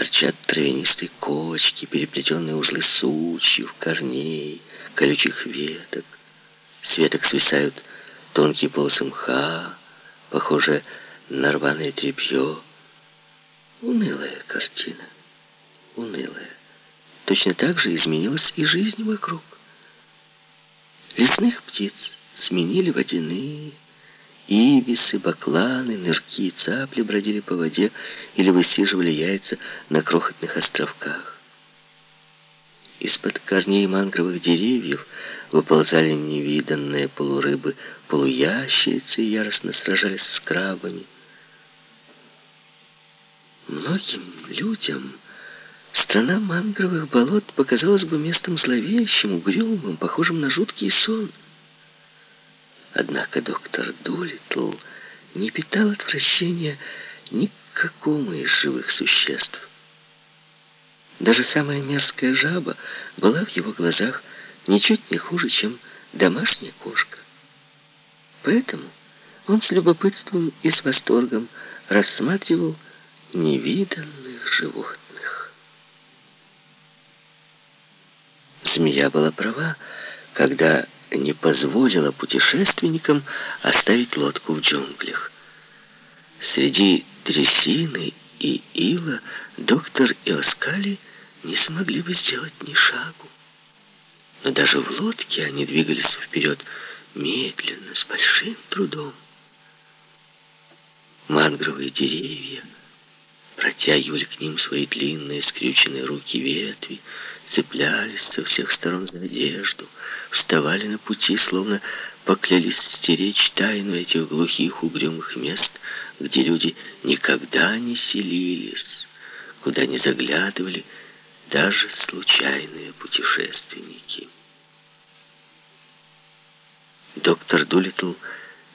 торчат травянистые кочки, переплетенные узлы сучьев, корней, колючих веток. С веток свисают тонкие полосы мха, похожие на рваное тряпье. Унылая картина, унылая. Точно так же изменилась и жизнь вокруг. Лесных птиц сменили водяные, ибисы, бакланы, нырки и цапли бродили по воде или высиживали яйца на крохотных островках. Из-под корней мангровых деревьев выползали невиданные полурыбы, полуящерицы яростно сражались с крабами. Многим людям страна мангровых болот показалась бы местом зловещим, угрюмым, похожим на жуткий сон. Однако доктор Дулитл не питал отвращения ни к какому из живых существ. Даже самая мерзкая жаба была в его глазах ничуть не хуже, чем домашняя кошка. Поэтому он с любопытством и с восторгом рассматривал невиданных животных. Змея была права, когда не позволила путешественникам оставить лодку в джунглях. Среди трясины и ила доктор и Оскали не смогли бы сделать ни шагу. Но даже в лодке они двигались вперед медленно, с большим трудом. Мангровые деревья протягивали к ним свои длинные скрюченные руки ветви, цеплялись со всех сторон за одежду, вставали на пути, словно поклялись стеречь тайну этих глухих угрюмых мест, где люди никогда не селились, куда не заглядывали даже случайные путешественники. Доктор Дулитл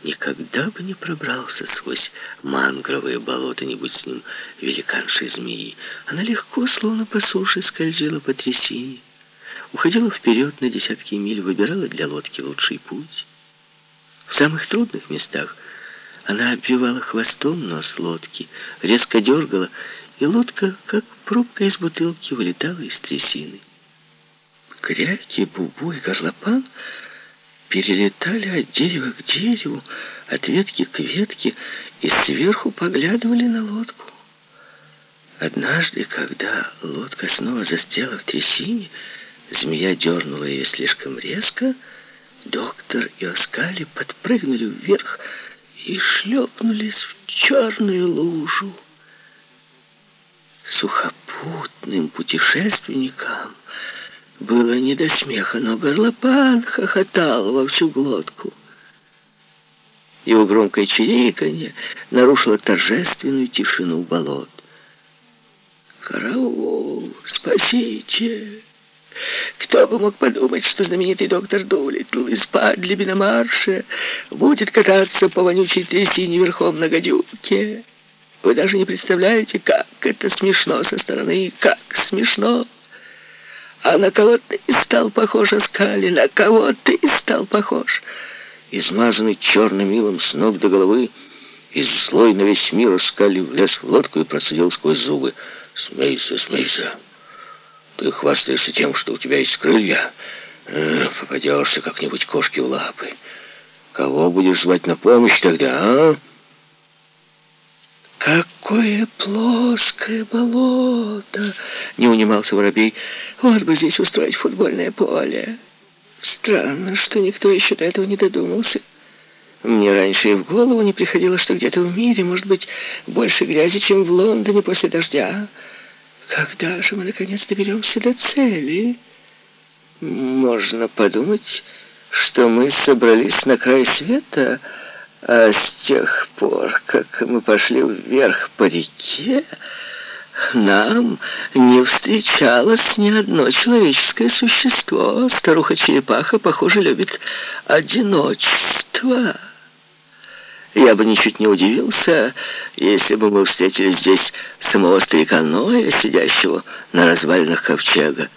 никогда бы не пробрался сквозь мангровые болота, не будь с ним великаншей змеи. Она легко, словно по суше, скользила по трясине, уходила вперед на десятки миль, выбирала для лодки лучший путь. В самых трудных местах она обвивала хвостом нос лодки, резко дергала, и лодка, как пробка из бутылки, вылетала из трясины. Кряки, бубу и горлопан — перелетали от дерева к дереву, от ветки к ветке и сверху поглядывали на лодку. Однажды, когда лодка снова застела в трясине, змея дернула ее слишком резко, доктор и Оскали подпрыгнули вверх и шлепнулись в черную лужу. Сухопутным путешественникам было не до смеха, но горлопан хохотал во всю глотку. Его громкое чириканье нарушило торжественную тишину болот. «Караул! Спасите!» Кто бы мог подумать, что знаменитый доктор Дулитл из Падлибина Марша будет кататься по вонючей трясине верхом на гадюке? Вы даже не представляете, как это смешно со стороны, как смешно. А на кого ты стал похож, Аскали? На кого ты стал похож? Измазанный черным милом с ног до головы, из злой на весь мир Аскали влез в лодку и процедил сквозь зубы. Смейся, смейся. Ты хвастаешься тем, что у тебя есть крылья. Э, попадешься как-нибудь кошке в лапы. Кого будешь звать на помощь тогда, а? «Какое плоское болото!» — не унимался воробей. «Вот бы здесь устроить футбольное поле. Странно, что никто еще до этого не додумался. Мне раньше и в голову не приходило, что где-то в мире может быть больше грязи, чем в Лондоне после дождя. Когда же мы, наконец, доберемся до цели?» «Можно подумать, что мы собрались на край света...» А с тех пор, как мы пошли вверх по реке, нам не встречалось ни одно человеческое существо. Старуха-черепаха, похоже, любит одиночество. Я бы ничуть не удивился, если бы мы встретили здесь самого старика Ноя, сидящего на развалинах ковчега.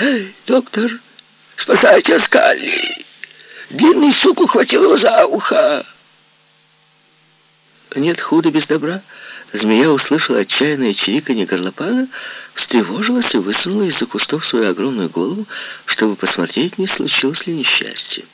«Эй, доктор, спасайте Скалли!» Длинный сук ухватил его за ухо. Нет худа без добра, змея услышала отчаянное чириканье горлопана, встревожилась и высунула из-за кустов свою огромную голову, чтобы посмотреть, не случилось ли несчастье.